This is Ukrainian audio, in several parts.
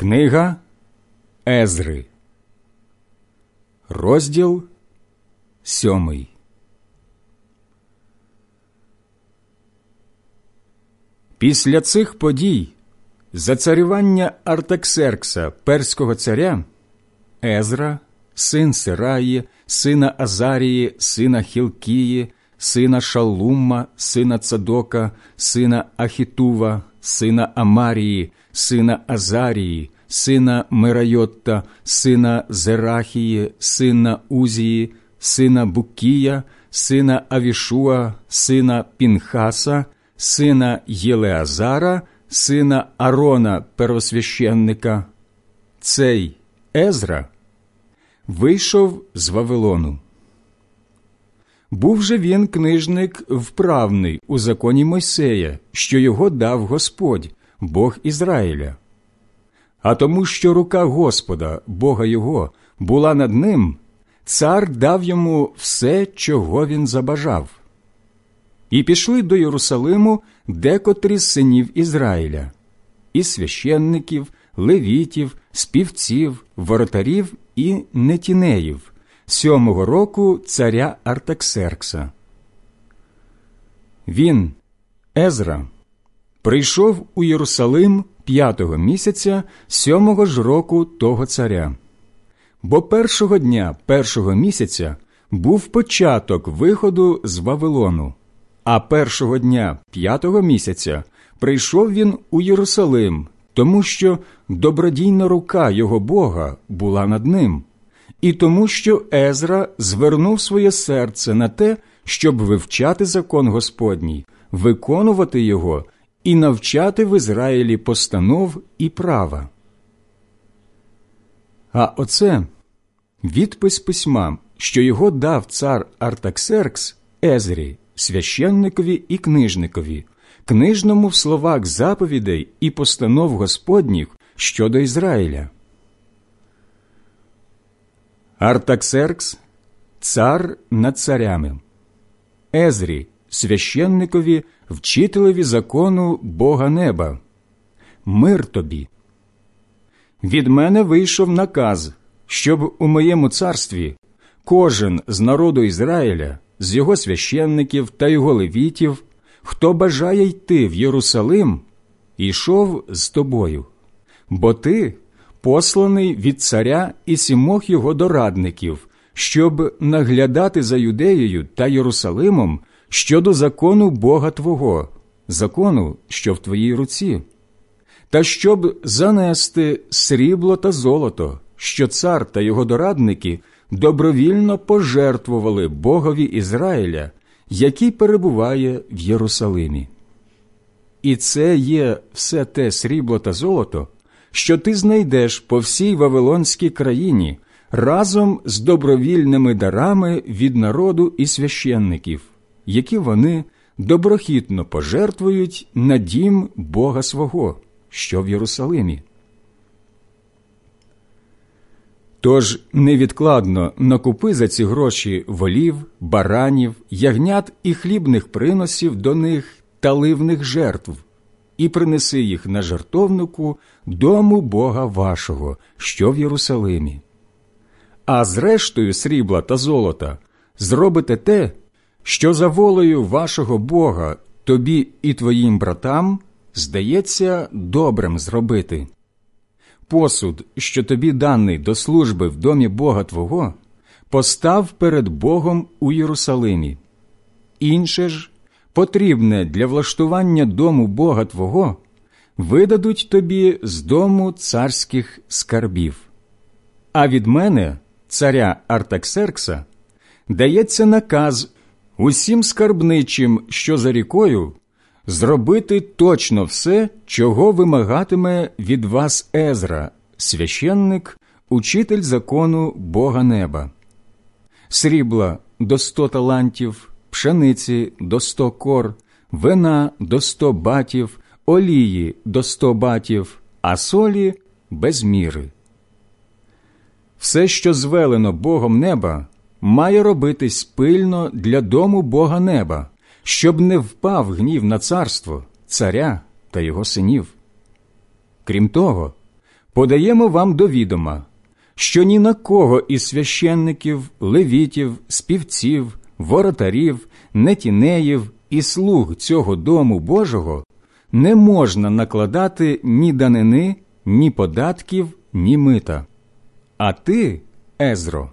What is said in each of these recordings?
Книга Езри, розділ сьомий. Після цих подій за царювання Артаксеркса, перського царя, Езра, син Сираї, сина Азарії, сина Хілкії, сина Шалумма, сина Цадока, сина Ахітува, сина Амарії, сина Азарії, сина Мирайотта, сина Зерахії, сина Узії, сина Букія, сина Авішуа, сина Пінхаса, сина Єлеазара, сина Арона первосвященника. Цей Езра вийшов з Вавилону. Був же він книжник вправний у законі Мойсея, що його дав Господь, Бог Ізраїля. А тому, що рука Господа, Бога його, була над ним, цар дав йому все, чого він забажав. І пішли до Єрусалиму декотрі з синів Ізраїля, і священників, левітів, співців, воротарів і нетінеїв, сьомого року царя Артаксеркса. Він, Езра, прийшов у Єрусалим п'ятого місяця сьомого ж року того царя. Бо першого дня першого місяця був початок виходу з Вавилону, а першого дня п'ятого місяця прийшов він у Єрусалим, тому що добродійна рука його Бога була над ним, і тому, що Езра звернув своє серце на те, щоб вивчати закон Господній, виконувати його і навчати в Ізраїлі постанов і права. А оце відпис письма, що його дав цар Артаксеркс Езрі, священникові і книжникові, книжному в словах заповідей і постанов Господніх щодо Ізраїля. Артаксеркс цар над царями, Езрі, священникові, вчителеві закону Бога неба. Мир тобі. Від мене вийшов наказ, щоб у моєму царстві кожен з народу Ізраїля, з його священників та його левітів, хто бажає йти в Єрусалим, йшов з тобою, бо ти посланий від царя і сімох його дорадників, щоб наглядати за юдеєю та Єрусалимом щодо закону Бога Твого, закону, що в твоїй руці, та щоб занести срібло та золото, що цар та його дорадники добровільно пожертвували Богові Ізраїля, який перебуває в Єрусалимі. І це є все те срібло та золото, що ти знайдеш по всій Вавилонській країні разом з добровільними дарами від народу і священників, які вони доброхітно пожертвують на дім Бога свого, що в Єрусалимі. Тож невідкладно накупи за ці гроші волів, баранів, ягнят і хлібних приносів до них та ливних жертв, і принеси їх на жертовнику дому Бога вашого, що в Єрусалимі. А з рештою срібла та золота зробите те, що за волею вашого Бога тобі і твоїм братам здається добрим зробити. Посуд, що тобі даний до служби в домі Бога Твого, постав перед Богом у Єрусалимі. Інше ж, потрібне для влаштування дому Бога Твого, видадуть тобі з дому царських скарбів. А від мене, царя Артаксеркса, дається наказ усім скарбничим, що за рікою, зробити точно все, чого вимагатиме від вас Езра, священник, учитель закону Бога неба, срібла до сто талантів, пшениці до сто кор, вина до сто батів, олії до сто батів, а солі без міри. Все, що звелено Богом неба, має робитись пильно для дому Бога неба, щоб не впав гнів на царство, царя та його синів. Крім того, подаємо вам до відома, що ні на кого із священників, левітів, співців, воротарів, нетінеїв і слуг цього дому Божого не можна накладати ні данини, ні податків, ні мита. А ти, Езро,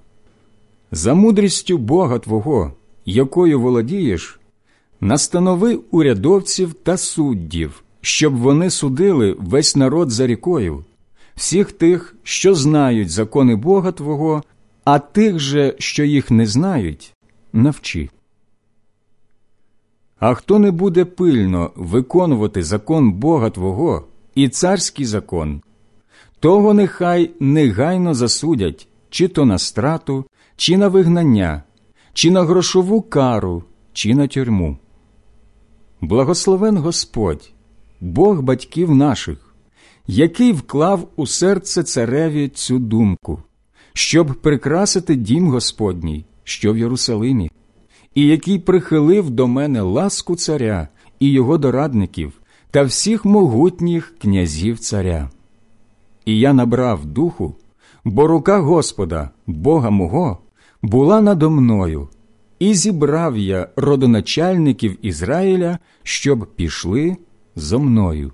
за мудрістю Бога Твого, якою володієш, настанови урядовців та суддів, щоб вони судили весь народ за рікою, всіх тих, що знають закони Бога Твого, а тих же, що їх не знають, навчи. А хто не буде пильно виконувати закон Бога Твого і царський закон, того нехай негайно засудять чи то на страту, чи на вигнання, чи на грошову кару, чи на тюрму. Благословен Господь, Бог батьків наших, який вклав у серце цареві цю думку, щоб прикрасити дім Господній, що в Єрусалимі, і який прихилив до мене ласку царя і його дорадників та всіх могутніх князів царя. І я набрав духу, бо рука Господа, Бога мого, була надо мною, і зібрав я родоначальників Ізраїля, щоб пішли зо мною.